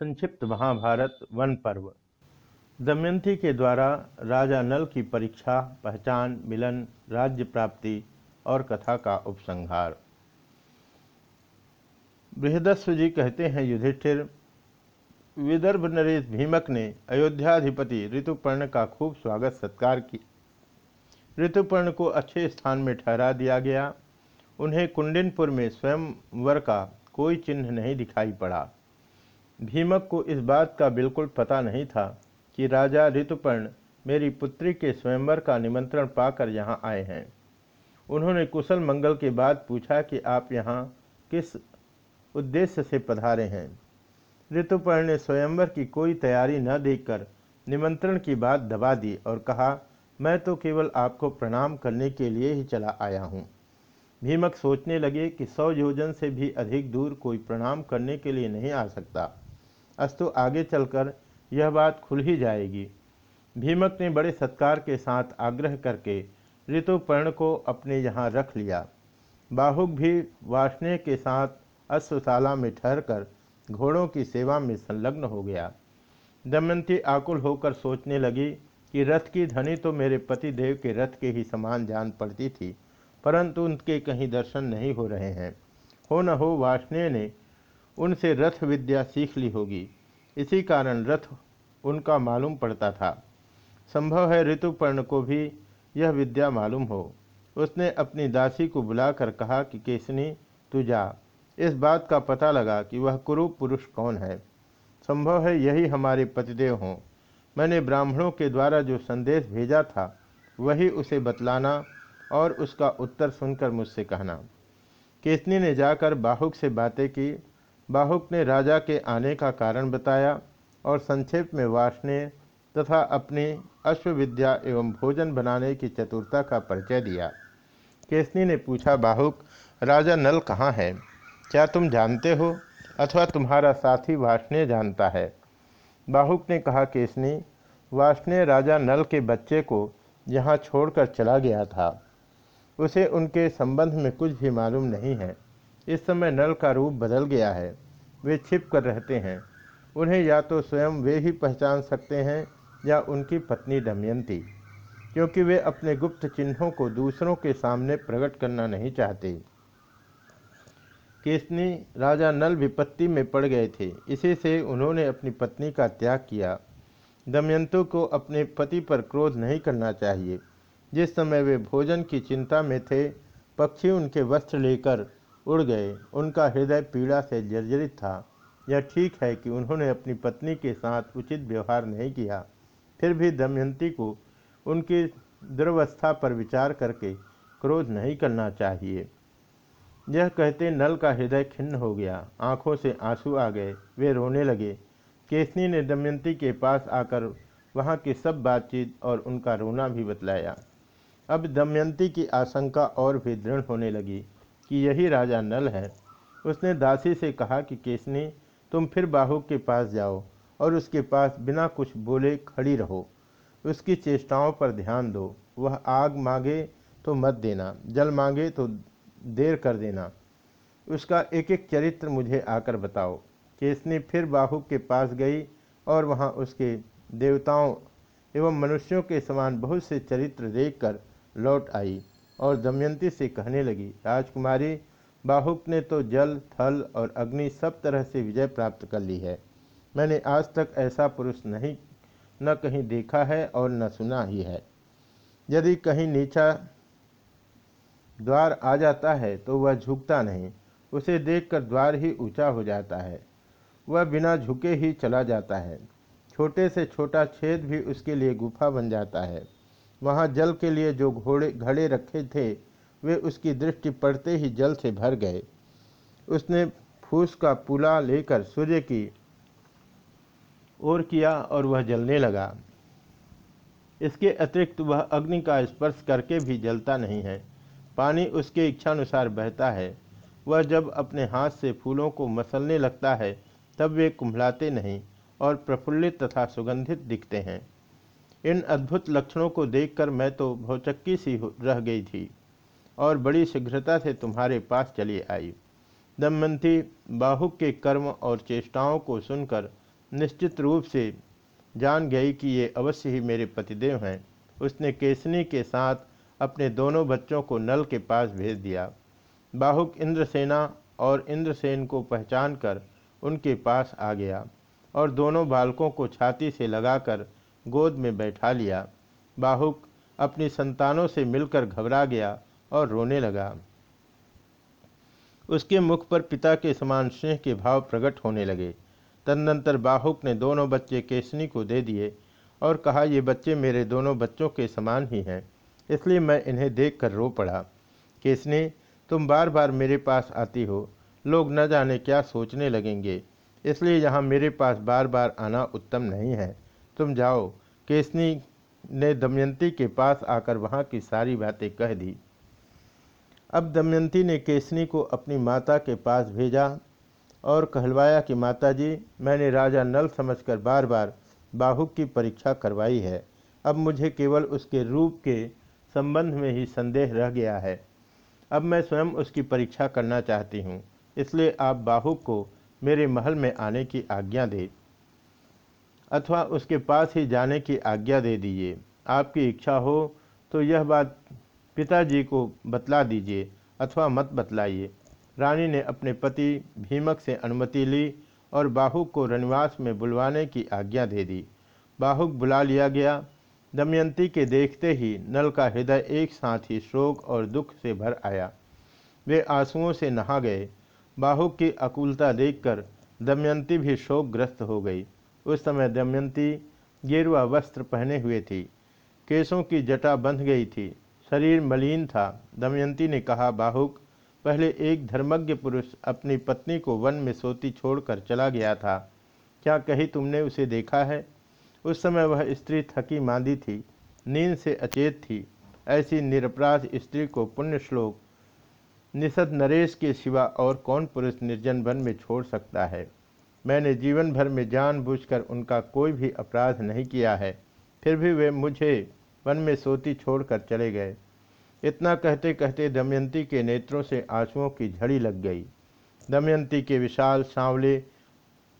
संक्षिप्त महाभारत वन पर्व। दमयंती के द्वारा राजा नल की परीक्षा, पहचान, मिलन, राज्य प्राप्ति और कथा का उपसंहार। बृहदस्व जी कहते हैं युधिष्ठिर, विदर्भ नरेश भीमक ने अयोध्याधिपति ऋतुपर्ण का खूब स्वागत सत्कार किया। ऋतुपर्ण को अच्छे स्थान में ठहरा दिया गया। उन्हें कुंडिनपुर में स्वयंवर का कोई चिन्ह नहीं दिखाई पड़ा। भीमक को इस बात का बिल्कुल पता नहीं था कि राजा ऋतुपर्ण मेरी पुत्री के स्वयंवर का निमंत्रण पाकर यहाँ आए हैं। उन्होंने कुशल मंगल के बाद पूछा कि आप यहाँ किस उद्देश्य से पधारे हैं। ऋतुपर्ण ने स्वयंवर की कोई तैयारी न देखकर निमंत्रण की बात दबा दी और कहा, मैं तो केवल आपको प्रणाम करने के लिए ही चला आया हूँ। भीमक सोचने लगे कि सौ योजन से भी अधिक दूर कोई प्रणाम करने के लिए नहीं आ सकता। अस्तु, आगे चलकर यह बात खुल ही जाएगी। भीमक ने बड़े सत्कार के साथ आग्रह करके ऋतुपर्ण को अपने यहाँ रख लिया। बाहुक भी वासने के साथ अश्वशाला में ठहरकर घोड़ों की सेवा में संलग्न हो गया। दमयंती आकुल होकर सोचने लगी कि रथ की धनी तो मेरे पति देव के रथ के ही समान जान पड़ती थी, परंतु उनके कहीं दर्शन नहीं हो रहे हैं। हो न हो वासने ने उनसे रथ विद्या सीख ली होगी। इसी कारण रथ उनका मालूम पड़ता था। संभव है ऋतुपर्ण को भी यह विद्या मालूम हो। उसने अपनी दासी को बुलाकर कहा कि, केसनी, तू जा। इस बात का पता लगा कि वह कुरूप पुरुष कौन है। संभव है यही हमारे पतिदेव हों। मैंने ब्राह्मणों के द्वारा जो संदेश भेजा था, वही उसे बतलाना और उसका उत्तर सुनकर मुझसे कहना। केसनी ने जाकर बाहुक से बातें की बाहुक ने राजा के आने का कारण बताया और संक्षेप में वासने तथा अपनी अश्वविद्या एवं भोजन बनाने की चतुरता का परिचय दिया। केसनी ने पूछा, बाहुक, राजा नल कहाँ है? क्या तुम जानते हो अथवा तुम्हारा साथी वासने जानता है? बाहुक ने कहा, केसनी वासने राजा नल के बच्चे को यहाँ छोड़कर चला गया था। उसे उनके संबंध में कुछ भी मालूम नहीं है। इस समय नल का रूप बदल गया है। वे छिप कर रहते हैं। उन्हें या तो स्वयं वे ही पहचान सकते हैं या उनकी पत्नी दमयंती, क्योंकि वे अपने गुप्त चिन्हों को दूसरों के सामने प्रकट करना नहीं चाहते। केसनी राजा नल विपत्ति में पड़ गए थे। इसी से उन्होंने अपनी पत्नी का त्याग किया। दमयंतु को अपने पति पर क्रोध नहीं करना चाहिए। जिस समय वे भोजन की चिंता में थे, पक्षी उनके वस्त्र लेकर उड़ गए। उनका हृदय पीड़ा से जर्जरित था। यह ठीक है कि उन्होंने अपनी पत्नी के साथ उचित व्यवहार नहीं किया। फिर भी दमयंती को उनकी दुर्वस्था पर विचार करके क्रोध नहीं करना चाहिए। यह कहते नल का हृदय खिन्न हो गया। आँखों से आँसू आ गए। वे रोने लगे। केसनी ने दमयंती के पास आकर वहाँ की सब बातचीत और उनका रोना भी बतलाया। अब दमयंती की आशंका और भी दृढ़ होने लगी। कि यही राजा नल है। उसने दासी से कहा कि, केसनी, तुम फिर बाहु के पास जाओ और उसके पास बिना कुछ बोले खड़ी रहो। उसकी चेष्टाओं पर ध्यान दो। वह आग मांगे तो मत देना, जल मांगे तो देर कर देना। उसका एक एक चरित्र मुझे आकर बताओ। केसनी फिर बाहु के पास गई और वहाँ उसके देवताओं एवं मनुष्यों के समान बहुत से चरित्र देखकर लौट आई। और दमयंती से कहने लगी, राजकुमारी, बाहुक ने तो जल, थल और अग्नि सब तरह से विजय प्राप्त कर ली है। मैंने आज तक ऐसा पुरुष नहीं, न कहीं देखा है और न सुना ही है। यदि कहीं नीचा द्वार आ जाता है तो वह झुकता नहीं। उसे देखकर द्वार ही ऊँचा हो जाता है। वह बिना झुके ही चला जाता है। छोटे से छोटा छेद भी उसके लिए गुफा बन जाता है। वहाँ जल के लिए जो घोड़े, घड़े रखे थे, वे उसकी दृष्टि पड़ते ही जल से भर गए। उसने फूस का पुला लेकर सूर्य की ओर किया और वह जलने लगा। इसके अतिरिक्त वह अग्नि का स्पर्श करके भी जलता नहीं है। पानी उसके इच्छानुसार बहता है। वह जब अपने हाथ से फूलों को मसलने लगता है, तब वे कुंभलाते नहीं और प्रफुल्लित तथा सुगंधित दिखते हैं। इन अद्भुत लक्षणों को देखकर मैं तो भौचक्की सी रह गई थी और बड़ी शीघ्रता से तुम्हारे पास चली आई। दमयंती बाहुक के कर्म और चेष्टाओं को सुनकर निश्चित रूप से जान गई कि ये अवश्य ही मेरे पतिदेव हैं। उसने केसनी के साथ अपने दोनों बच्चों को नल के पास भेज दिया। बाहुक इंद्रसेना और इंद्रसेन को पहचान कर उनके पास आ गया और दोनों बालकों को छाती से लगाकर गोद में बैठा लिया। बाहुक अपनी संतानों से मिलकर घबरा गया और रोने लगा। उसके मुख पर पिता के समान स्नेह के भाव प्रकट होने लगे। तदनंतर बाहुक ने दोनों बच्चे केसनी को दे दिए और कहा, ये बच्चे मेरे दोनों बच्चों के समान ही हैं, इसलिए मैं इन्हें देखकर रो पड़ा। केसनी, तुम बार बार मेरे पास आती हो। लोग न जाने क्या सोचने लगेंगे, इसलिए यहाँ मेरे पास बार बार आना उत्तम नहीं है। तुम जाओ, केसनी ने दमयंती के पास आकर वहाँ की सारी बातें कह दी। अब दमयंती ने केसनी को अपनी माता के पास भेजा और कहलवाया कि माताजी, मैंने राजा नल समझकर बार बार बाहुक की परीक्षा करवाई है। अब मुझे केवल उसके रूप के संबंध में ही संदेह रह गया है। अब मैं स्वयं उसकी परीक्षा करना चाहती हूँ, इसलिए आप बाहुक को मेरे महल में आने की आज्ञा दे। अथवा उसके पास ही जाने की आज्ञा दे दीजिए। आपकी इच्छा हो तो यह बात पिताजी को बतला दीजिए अथवा मत बतलाइए। रानी ने अपने पति भीमक से अनुमति ली और बाहुक को रनिवास में बुलवाने की आज्ञा दे दी। बाहुक बुला लिया गया। दमयंती के देखते ही नल का हृदय एक साथ ही शोक और दुख से भर आया। वे आंसुओं से नहा गए। बाहुक की अकुलता देखकर दमयंती भी शोकग्रस्त हो गई। उस समय दमयंती गेरुआ वस्त्र पहने हुए थी। केसों की जटा बंध गई थी। शरीर मलिन था। दमयंती ने कहा, बाहुक, पहले एक धर्मज्ञ पुरुष अपनी पत्नी को वन में सोती छोड़कर चला गया था। क्या कहीं तुमने उसे देखा है? उस समय वह स्त्री थकी मांदी थी। नींद से अचेत थी। ऐसी निरपराध स्त्री को पुण्य श्लोक निषद नरेश के सिवा और कौन पुरुष निर्जन वन में छोड़ सकता है? मैंने जीवन भर में जानबूझकर उनका कोई भी अपराध नहीं किया है। फिर भी वे मुझे वन में सोती छोड़कर चले गए। इतना कहते कहते दमयंती के नेत्रों से आंसुओं की झड़ी लग गई। दमयंती के विशाल सांवले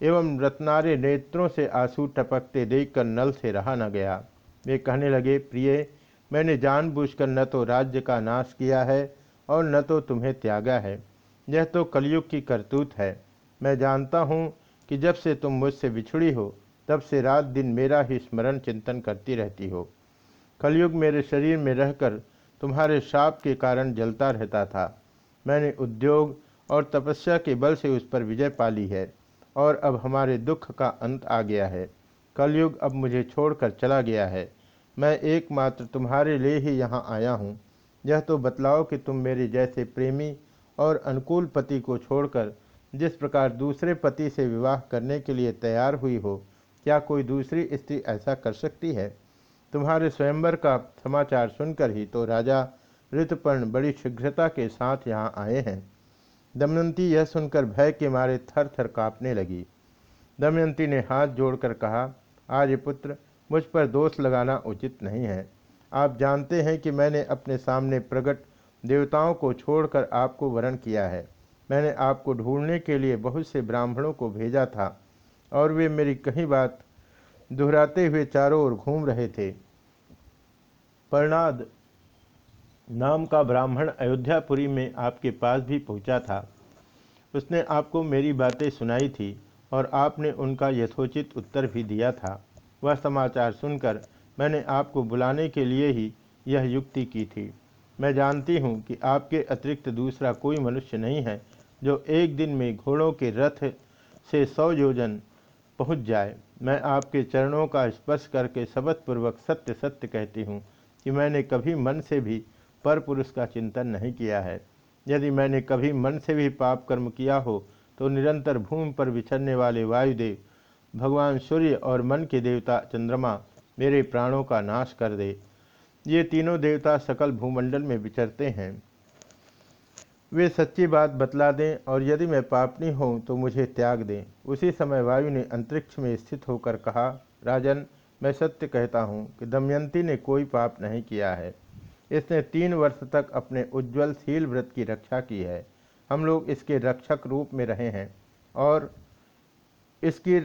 एवं रत्नारे नेत्रों से आँसू टपकते देखकर नल से रहा न गया। वे कहने लगे, प्रिय, मैंने जानबूझकर न तो राज्य का नाश किया है और न तो तुम्हें त्यागा है। यह तो कलयुग की करतूत है। मैं जानता हूँ कि जब से तुम मुझसे बिछड़ी हो, तब से रात दिन मेरा ही स्मरण चिंतन करती रहती हो। कलयुग मेरे शरीर में रहकर तुम्हारे शाप के कारण जलता रहता था। मैंने उद्योग और तपस्या के बल से उस पर विजय पाली है, और अब हमारे दुख का अंत आ गया है। कलयुग अब मुझे छोड़कर चला गया है। मैं एकमात्र तुम्हारे लिए ही यहाँ आया हूँ। यह तो बतलाओ कि तुम मेरे जैसे प्रेमी और अनुकूल पति को छोड़कर जिस प्रकार दूसरे पति से विवाह करने के लिए तैयार हुई हो, क्या कोई दूसरी स्त्री ऐसा कर सकती है? तुम्हारे स्वयंवर का समाचार सुनकर ही तो राजा ऋतुपर्ण बड़ी शीघ्रता के साथ यहाँ आए हैं। दमयंती यह सुनकर भय के मारे थर थर काँपने लगी। दमयंती ने हाथ जोड़कर कहा आर्यपुत्र मुझ पर दोष लगाना उचित नहीं है। आप जानते हैं कि मैंने अपने सामने प्रकट देवताओं को छोड़कर आपको वरण किया है। मैंने आपको ढूँढने के लिए बहुत से ब्राह्मणों को भेजा था, और वे मेरी कहीं बात दोहराते हुए चारों ओर घूम रहे थे। परनाद नाम का ब्राह्मण अयोध्यापुरी में आपके पास भी पहुँचा था। उसने आपको मेरी बातें सुनाई थी, और आपने उनका यथोचित उत्तर भी दिया था। वह समाचार सुनकर मैंने आपको बुलाने के लिए ही यह युक्ति की थी। मैं जानती हूँ कि आपके अतिरिक्त दूसरा कोई मनुष्य नहीं है जो एक दिन में घोड़ों के रथ से सौ योजन पहुँच जाए। मैं आपके चरणों का स्पर्श करके शपथपूर्वक सत्य सत्य कहती हूँ कि मैंने कभी मन से भी पर पुरुष का चिंतन नहीं किया है। यदि मैंने कभी मन से भी पाप कर्म किया हो तो निरंतर भूमि पर विचरने वाले वायुदेव, भगवान सूर्य और मन के देवता चंद्रमा मेरे प्राणों का नाश कर दे। ये तीनों देवता सकल भूमंडल में विचरते हैं। वे सच्ची बात बतला दें और यदि मैं पापनी हूँ तो मुझे त्याग दें। उसी समय वायु ने अंतरिक्ष में स्थित होकर कहा, राजन, मैं सत्य कहता हूँ कि दमयंती ने कोई पाप नहीं किया है। इसने तीन वर्ष तक अपने उज्ज्वल शील व्रत की रक्षा की है। हम लोग इसके रक्षक रूप में रहे हैं और इसकी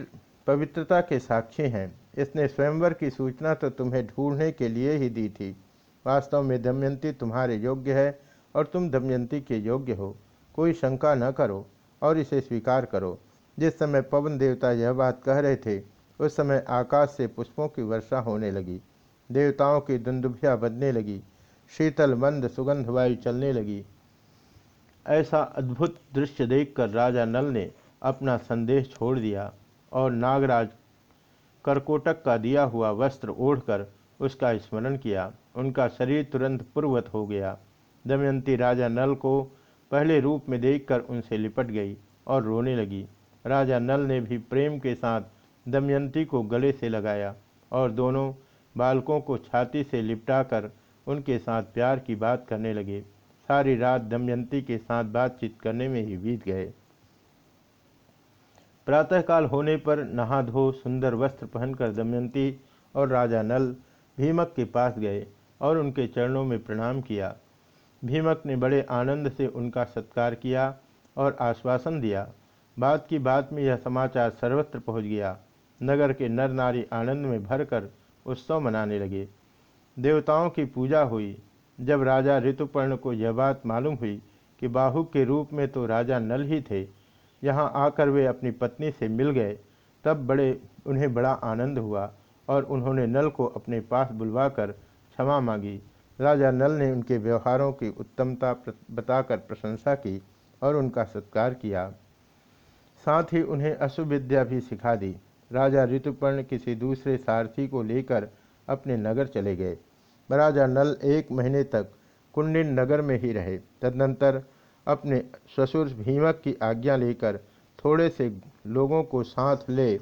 पवित्रता के साक्षी हैं। इसने स्वयंवर की सूचना तो तुम्हें ढूँढने के लिए ही दी थी। वास्तव में दमयंती तुम्हारे योग्य है और तुम दमयंती के योग्य हो। कोई शंका न करो और इसे स्वीकार करो। जिस समय पवन देवता यह बात कह रहे थे, उस समय आकाश से पुष्पों की वर्षा होने लगी। देवताओं की दुंदुभिया बदने लगी। शीतल, मंद, सुगंध वायु चलने लगी। ऐसा अद्भुत दृश्य देखकर राजा नल ने अपना संदेश छोड़ दिया और नागराज करकोटक का दिया हुआ वस्त्र ओढ़कर उसका स्मरण किया। उनका शरीर तुरंत पूर्वत हो गया। दमयंती राजा नल को पहले रूप में देखकर उनसे लिपट गई और रोने लगी। राजा नल ने भी प्रेम के साथ दमयंती को गले से लगाया और दोनों बालकों को छाती से लिपटाकर उनके साथ प्यार की बात करने लगे। सारी रात दमयंती के साथ बातचीत करने में ही बीत गए। प्रातःकाल होने पर नहा धो सुंदर वस्त्र पहनकर दमयंती और राजा नल भीमक के पास गए और उनके चरणों में प्रणाम किया। भीमक ने बड़े आनंद से उनका सत्कार किया और आश्वासन दिया। बात की बात में यह समाचार सर्वत्र पहुँच गया। नगर के नर नारी आनंद में भरकर उत्सव मनाने लगे। देवताओं की पूजा हुई। जब राजा ऋतुपर्ण को यह बात मालूम हुई कि बाहु के रूप में तो राजा नल ही थे, यहाँ आकर वे अपनी पत्नी से मिल गए, तब बड़े, उन्हें बड़ा आनंद हुआ और उन्होंने नल को अपने पास बुलवाकर क्षमा मांगी। राजा नल ने उनके व्यवहारों की उत्तमता बताकर प्रशंसा की और उनका सत्कार किया। साथ ही उन्हें अशुविद्या भी सिखा दी। राजा ऋतुपर्ण किसी दूसरे सारथी को लेकर अपने नगर चले गए। राजा नल एक महीने तक कुंडिन नगर में ही रहे। तदनंतर अपने ससुर भीमक की आज्ञा लेकर थोड़े से लोगों को साथ ले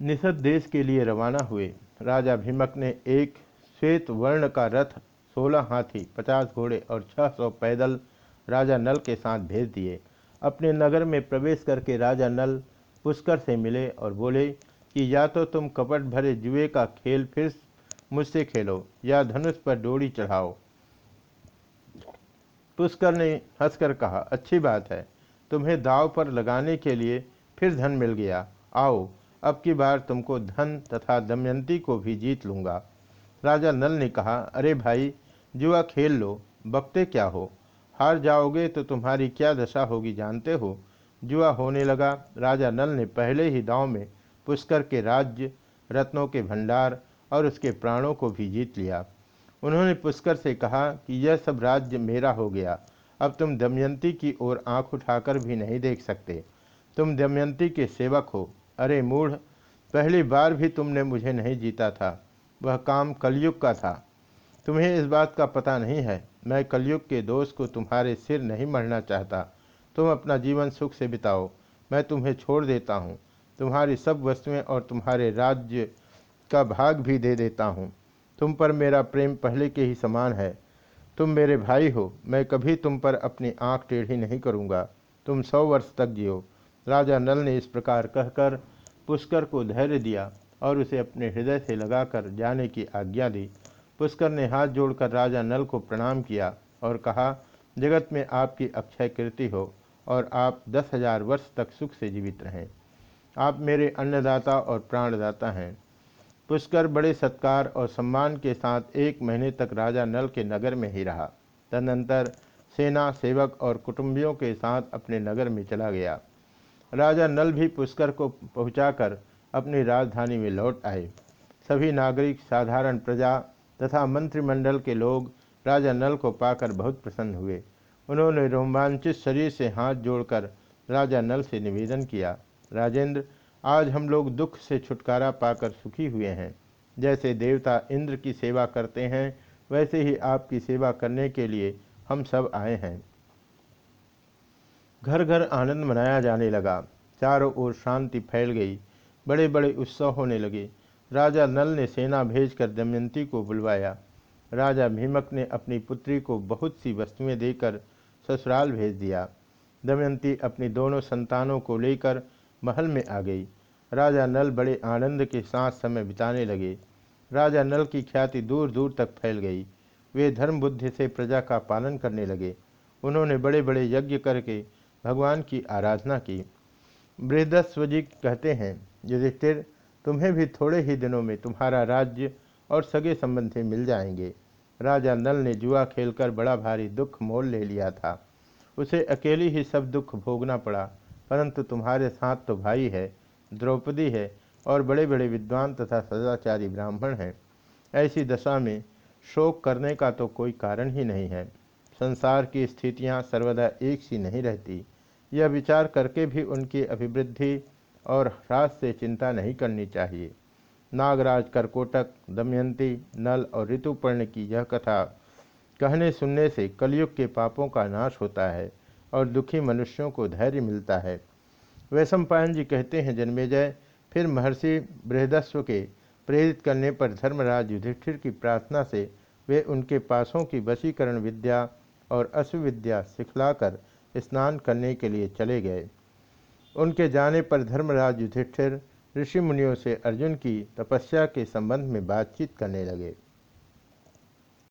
निषद देश के लिए रवाना हुए। राजा भीमक ने एक श्वेत वर्ण का रथ सोलह हाथी, पचास घोड़े और छह सौ पैदल राजा नल के साथ भेज दिए। अपने नगर में प्रवेश करके राजा नल पुष्कर से मिले और बोले कि या तो तुम कपट भरे जुए का खेल फिर मुझसे खेलो या धनुष पर डोरी चढ़ाओ। पुष्कर ने हंसकर कहा, अच्छी बात है, तुम्हें दाव पर लगाने के लिए फिर धन मिल गया। आओ, अब की बार तुमको धन तथा दमयंती को भी जीत लूँगा। राजा नल ने कहा, अरे भाई, जुआ खेल लो, बकते क्या हो? हार जाओगे तो तुम्हारी क्या दशा होगी जानते हो? जुआ होने लगा। राजा नल ने पहले ही दांव में पुष्कर के राज्य, रत्नों के भंडार और उसके प्राणों को भी जीत लिया। उन्होंने पुष्कर से कहा कि यह सब राज्य मेरा हो गया। अब तुम दमयंती की ओर आँख उठाकर भी नहीं देख सकते। तुम दमयंती के सेवक हो। अरे मूढ़, पहली बार भी तुमने मुझे नहीं जीता था। वह काम कलयुग का था। तुम्हें इस बात का पता नहीं है। मैं कलयुग के दोष को तुम्हारे सिर नहीं मरना चाहता। तुम अपना जीवन सुख से बिताओ। मैं तुम्हें छोड़ देता हूँ। तुम्हारी सब वस्तुएँ और तुम्हारे राज्य का भाग भी दे देता हूँ। तुम पर मेरा प्रेम पहले के ही समान है। तुम मेरे भाई हो। मैं कभी तुम पर अपनी आँख टेढ़ी नहीं करूँगा। तुम सौ वर्ष तक जियो। राजा नल ने इस प्रकार कहकर पुष्कर को धैर्य दिया। और उसे अपने हृदय से लगाकर जाने की आज्ञा दी। पुष्कर ने हाथ जोड़कर राजा नल को प्रणाम किया और कहा, जगत में आपकी अक्षय कीर्ति हो और आप दस हज़ार वर्ष तक सुख से जीवित रहें। आप मेरे अन्नदाता और प्राणदाता हैं। पुष्कर बड़े सत्कार और सम्मान के साथ एक महीने तक राजा नल के नगर में ही रहा। तदनंतर सेना, सेवक और कुटुंबियों के साथ अपने नगर में चला गया। राजा नल भी पुष्कर को पहुंचाकर अपनी राजधानी में लौट आए। सभी नागरिक, साधारण प्रजा तथा मंत्रिमंडल के लोग राजा नल को पाकर बहुत प्रसन्न हुए। उन्होंने रोमांचित शरीर से हाथ जोड़कर राजा नल से निवेदन किया, राजेंद्र, आज हम लोग दुख से छुटकारा पाकर सुखी हुए हैं। जैसे देवता इंद्र की सेवा करते हैं, वैसे ही आपकी सेवा करने के लिए हम सब आए हैं। घर घर आनंद मनाया जाने लगा। चारों ओर शांति फैल गई। बड़े बड़े उत्सव होने लगे। राजा नल ने सेना भेजकर दमयंती को बुलवाया। राजा भीमक ने अपनी पुत्री को बहुत सी वस्तुएँ देकर ससुराल भेज दिया। दमयंती अपनी दोनों संतानों को लेकर महल में आ गई। राजा नल बड़े आनंद के साथ समय बिताने लगे। राजा नल की ख्याति दूर दूर तक फैल गई। वे धर्म बुद्धि से प्रजा का पालन करने लगे। उन्होंने बड़े बड़े यज्ञ करके भगवान की आराधना की। बृहदस्व जी कहते हैं युधिष्ठिर, तुम्हें भी थोड़े ही दिनों में तुम्हारा राज्य और सगे संबंधी मिल जाएँगे। राजा नल ने जुआ खेलकर बड़ा भारी दुख मोल ले लिया था। उसे अकेली ही सब दुख भोगना पड़ा, परंतु तुम्हारे साथ तो भाई है, द्रौपदी है और बड़े बड़े विद्वान तथा सदाचारी ब्राह्मण हैं। ऐसी दशा में शोक करने का तो कोई कारण ही नहीं है। संसार की स्थितियाँ सर्वदा एक सी नहीं रहती। यह विचार करके भी उनकी अभिवृद्धि और ह्रास से चिंता नहीं करनी चाहिए। नागराज, करकोटक, दमयंती, नल और ऋतुपर्ण की यह कथा कहने सुनने से कलयुग के पापों का नाश होता है और दुखी मनुष्यों को धैर्य मिलता है। वैशंपायन जी कहते हैं, जन्मेजय, फिर महर्षि बृहदस्व के प्रेरित करने पर धर्मराज युधिष्ठिर की प्रार्थना से वे उनके पासों की वशीकरण विद्या और अश्वविद्या सिखलाकर स्नान करने के लिए चले गए। उनके जाने पर धर्मराज युधिष्ठिर ऋषि मुनियों से अर्जुन की तपस्या के संबंध में बातचीत करने लगे।